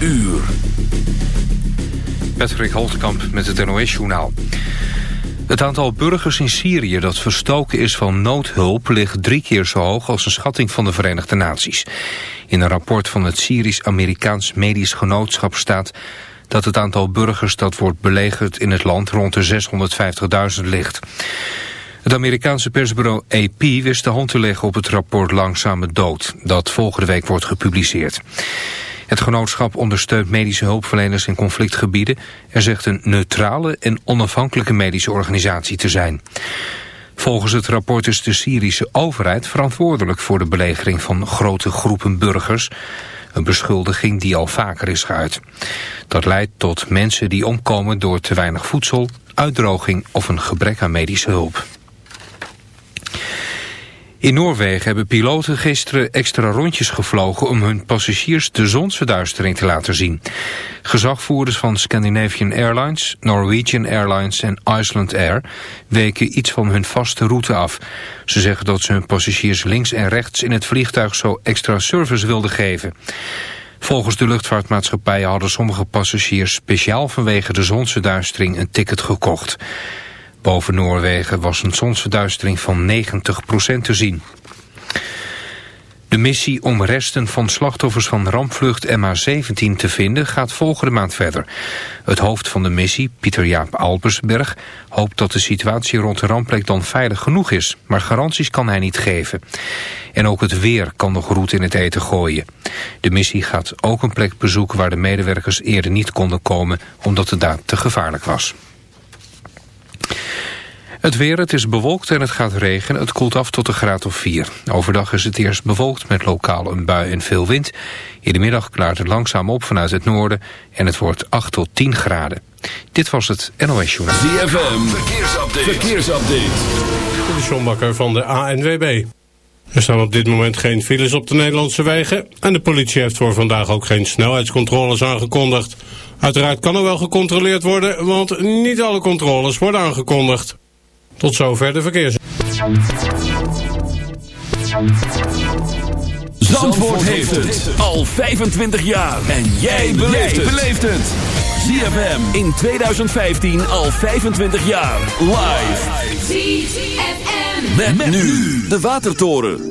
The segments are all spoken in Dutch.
uur. Patrick Holtkamp met het NOS-journaal. Het aantal burgers in Syrië dat verstoken is van noodhulp... ligt drie keer zo hoog als een schatting van de Verenigde Naties. In een rapport van het Syrisch-Amerikaans Medisch Genootschap staat... dat het aantal burgers dat wordt belegerd in het land rond de 650.000 ligt. Het Amerikaanse persbureau AP wist de hand te leggen op het rapport Langzame Dood... dat volgende week wordt gepubliceerd. Het genootschap ondersteunt medische hulpverleners in conflictgebieden. Er zegt een neutrale en onafhankelijke medische organisatie te zijn. Volgens het rapport is de Syrische overheid verantwoordelijk voor de belegering van grote groepen burgers. Een beschuldiging die al vaker is geuit. Dat leidt tot mensen die omkomen door te weinig voedsel, uitdroging of een gebrek aan medische hulp. In Noorwegen hebben piloten gisteren extra rondjes gevlogen om hun passagiers de zonsverduistering te laten zien. Gezagvoerders van Scandinavian Airlines, Norwegian Airlines en Iceland Air weken iets van hun vaste route af. Ze zeggen dat ze hun passagiers links en rechts in het vliegtuig zo extra service wilden geven. Volgens de luchtvaartmaatschappijen hadden sommige passagiers speciaal vanwege de zonsverduistering een ticket gekocht. Boven Noorwegen was een zonsverduistering van 90% te zien. De missie om resten van slachtoffers van rampvlucht MH17 te vinden gaat volgende maand verder. Het hoofd van de missie, Pieter Jaap Albersberg, hoopt dat de situatie rond de rampplek dan veilig genoeg is. Maar garanties kan hij niet geven. En ook het weer kan nog roet in het eten gooien. De missie gaat ook een plek bezoeken waar de medewerkers eerder niet konden komen omdat het daar te gevaarlijk was. Het weer, het is bewolkt en het gaat regenen. Het koelt af tot een graad of 4. Overdag is het eerst bewolkt met lokaal een bui en veel wind. In de middag klaart het langzaam op vanuit het noorden en het wordt 8 tot 10 graden. Dit was het NOS Journaal. ZFM, verkeersupdate. verkeersupdate. De Sjombakker van de ANWB. Er staan op dit moment geen files op de Nederlandse wegen... en de politie heeft voor vandaag ook geen snelheidscontroles aangekondigd. Uiteraard kan er wel gecontroleerd worden, want niet alle controles worden aangekondigd. Tot zover de verkeers. Zandvoort heeft het al 25 jaar. En jij beleeft het. ZFM in 2015 al 25 jaar. Live. ZFM. Met, met nu de Watertoren.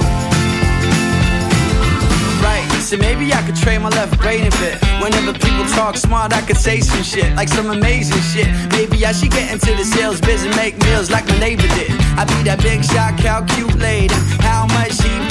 Maybe I could trade my left brain a bit. Whenever people talk smart, I could say some shit, like some amazing shit. Maybe I should get into the sales biz and make meals like my neighbor did. I'd be that big shot calculator, how much he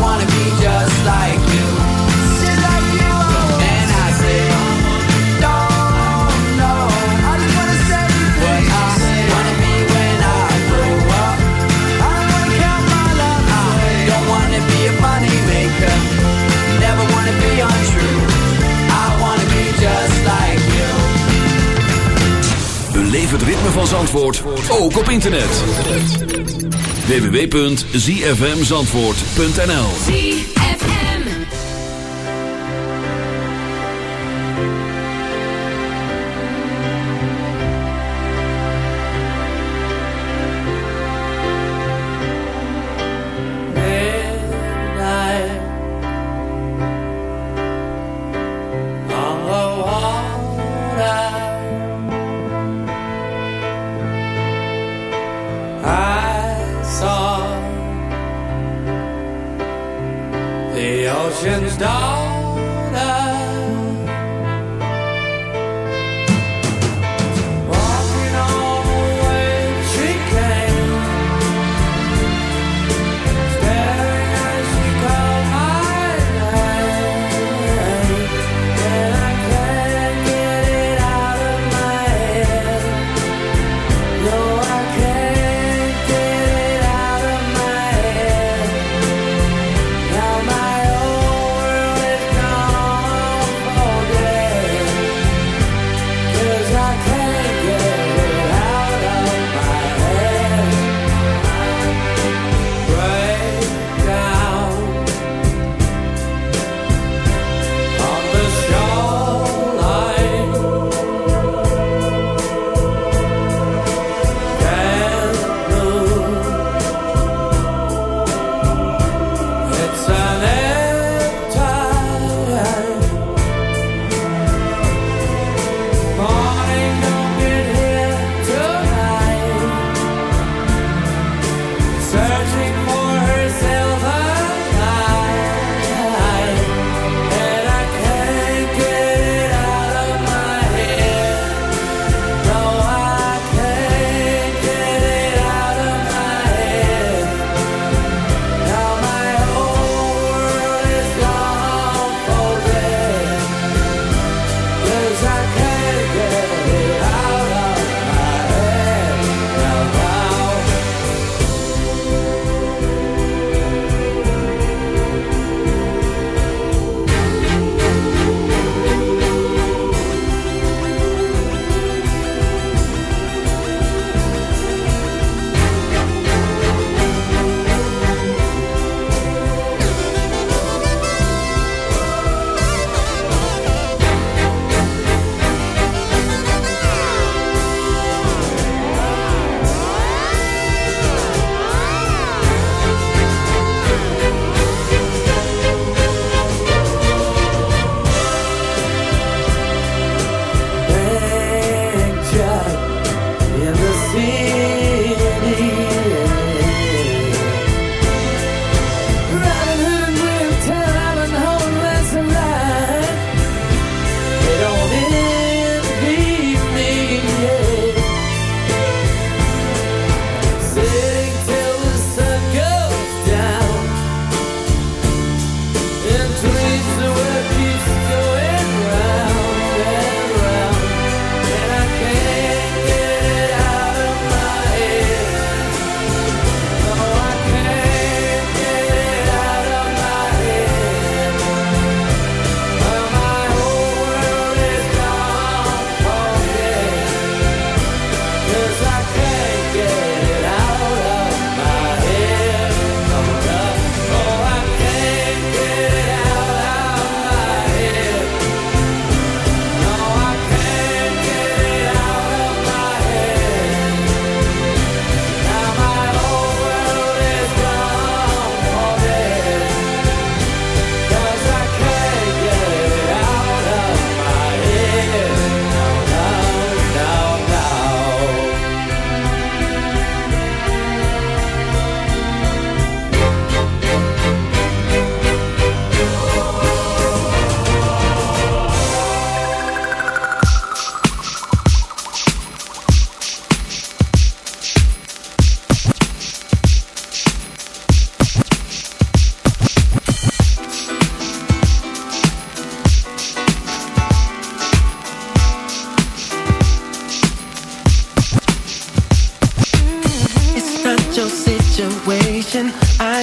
Wanna be van Zandvoort, ook op internet. www.zfmzandvoort.nl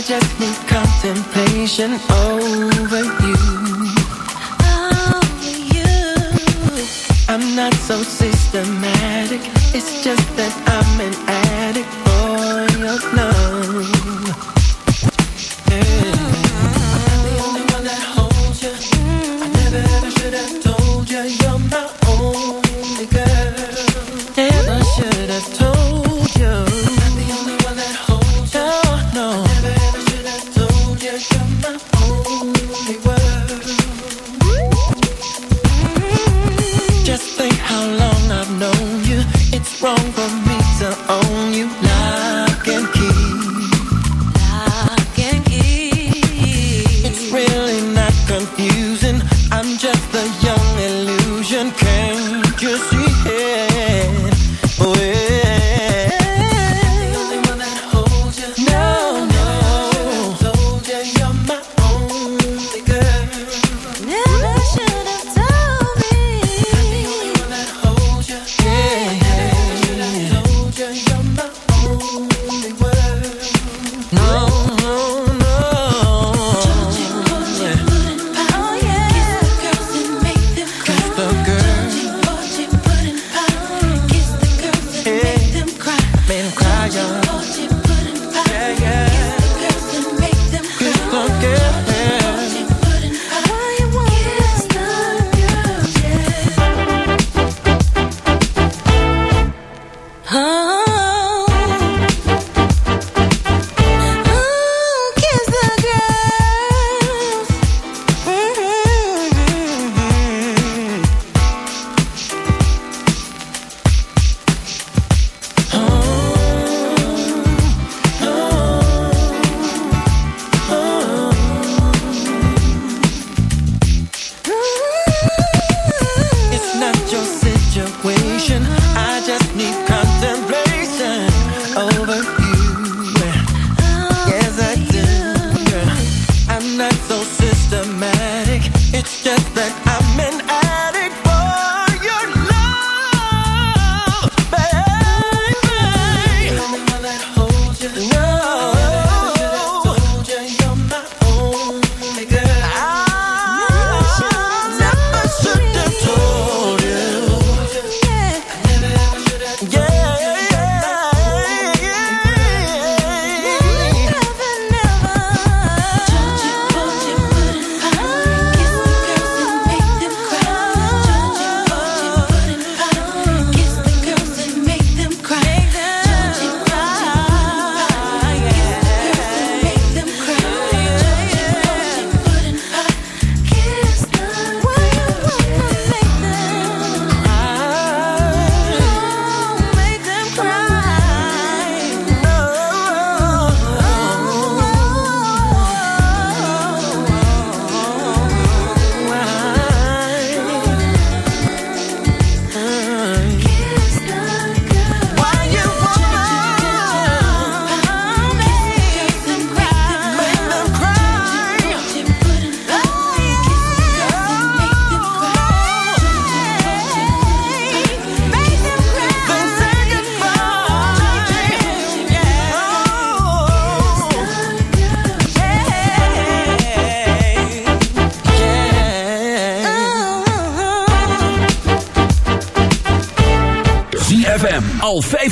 just need contemplation over you. Oh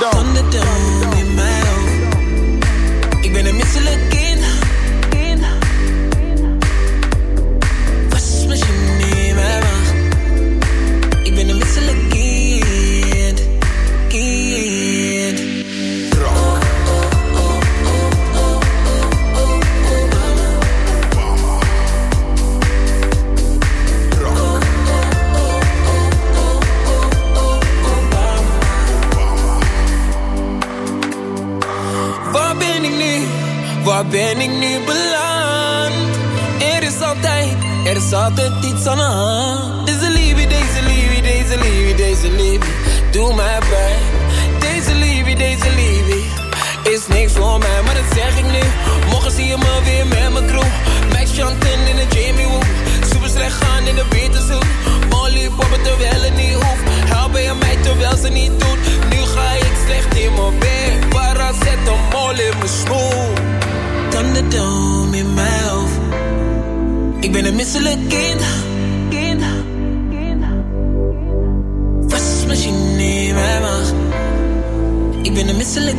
In. Ik ben een misselijk Ben ik nu beland? Er is altijd, er is altijd iets aan de hand. Deze liefde, deze liefde, deze liefde, deze liefde, doe mij pijn. Deze liefde, deze liefde, is niks voor mij, maar dat zeg ik nu. Morgen zie je me weer met mijn crew. Max Chanten in de Jamie Woo. Super slecht gaan in de Beterzoek. Molly poppen terwijl het niet hoeft. Helpen je mij terwijl ze niet doet. Misselijk kind. kind. Wasmachine in mijn maag. Ik ben een misselijk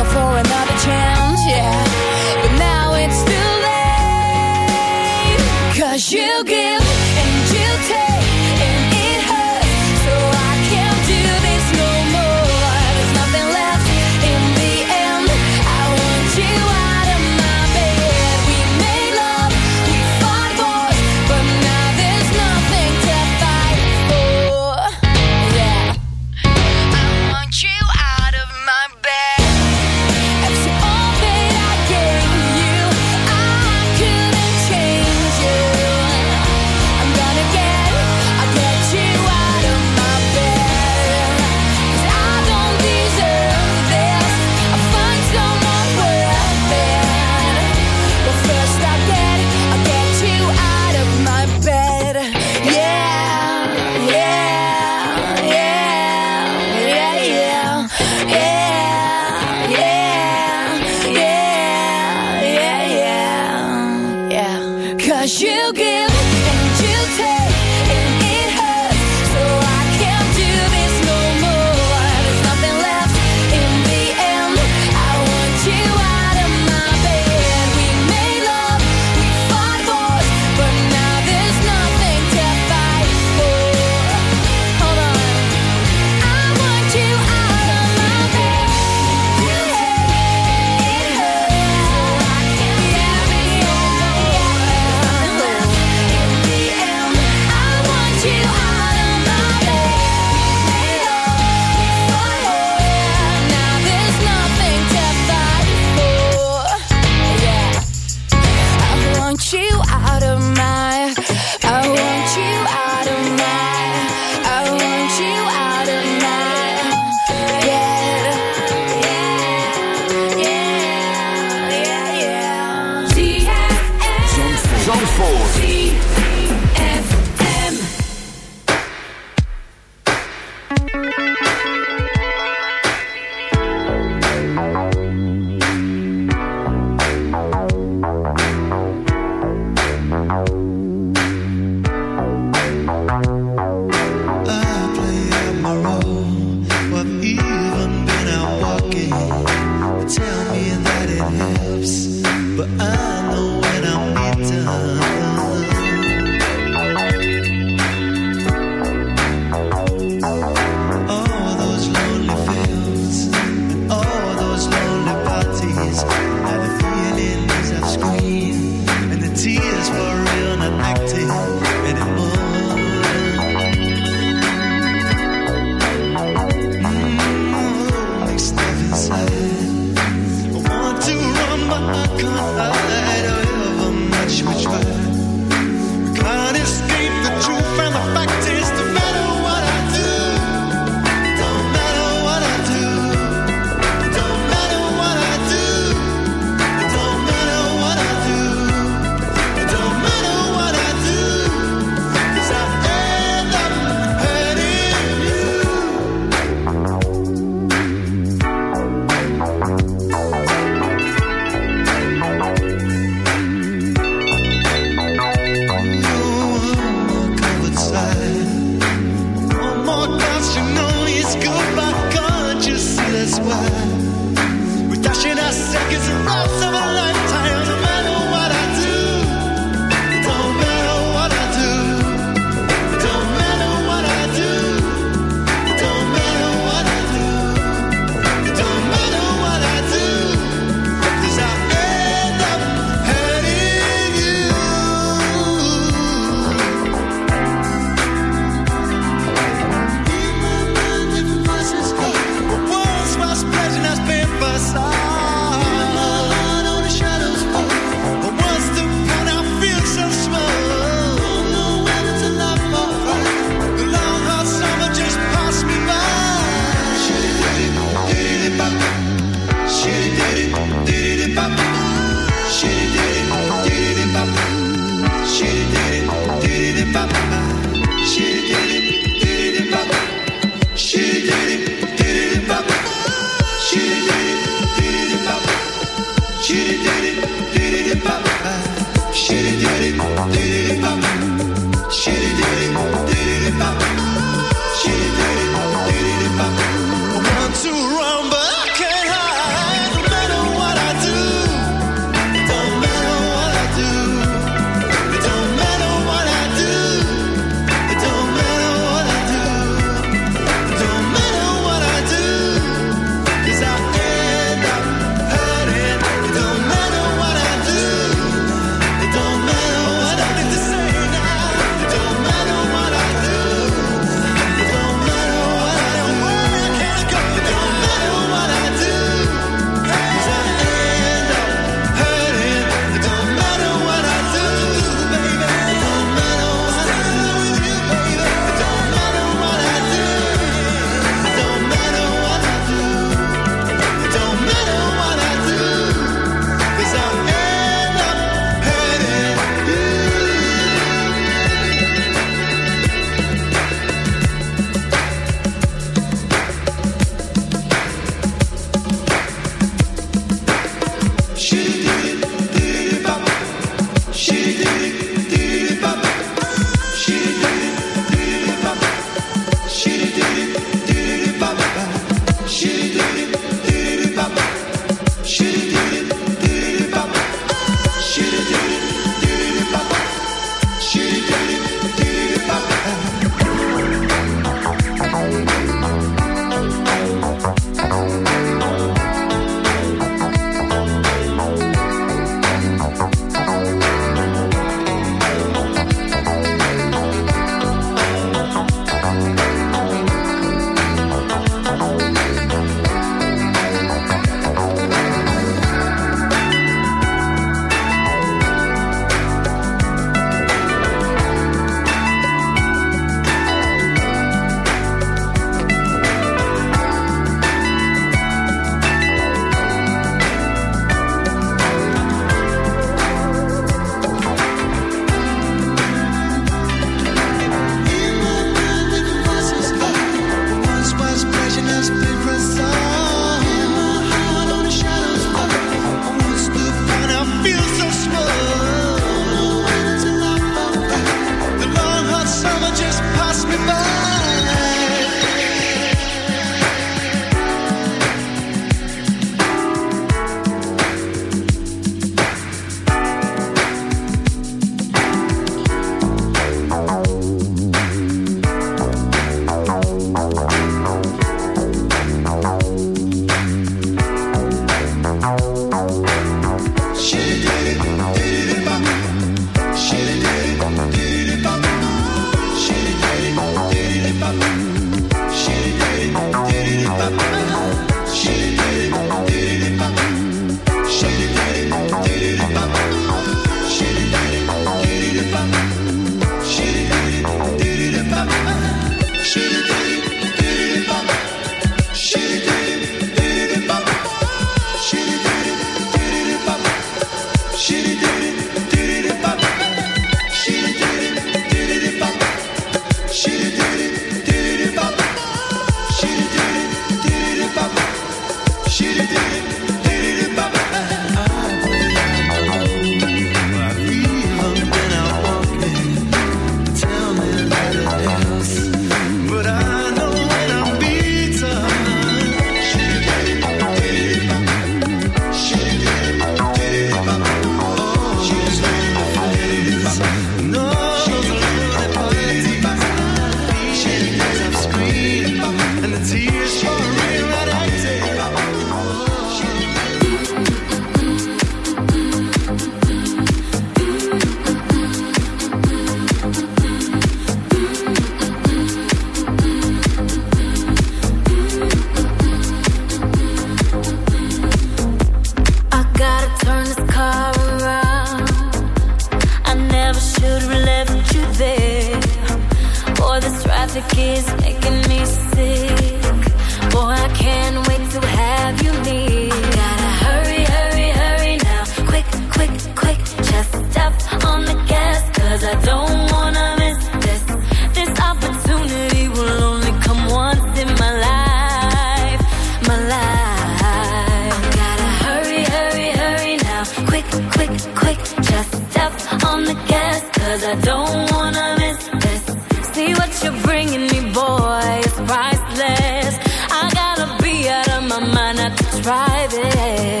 private.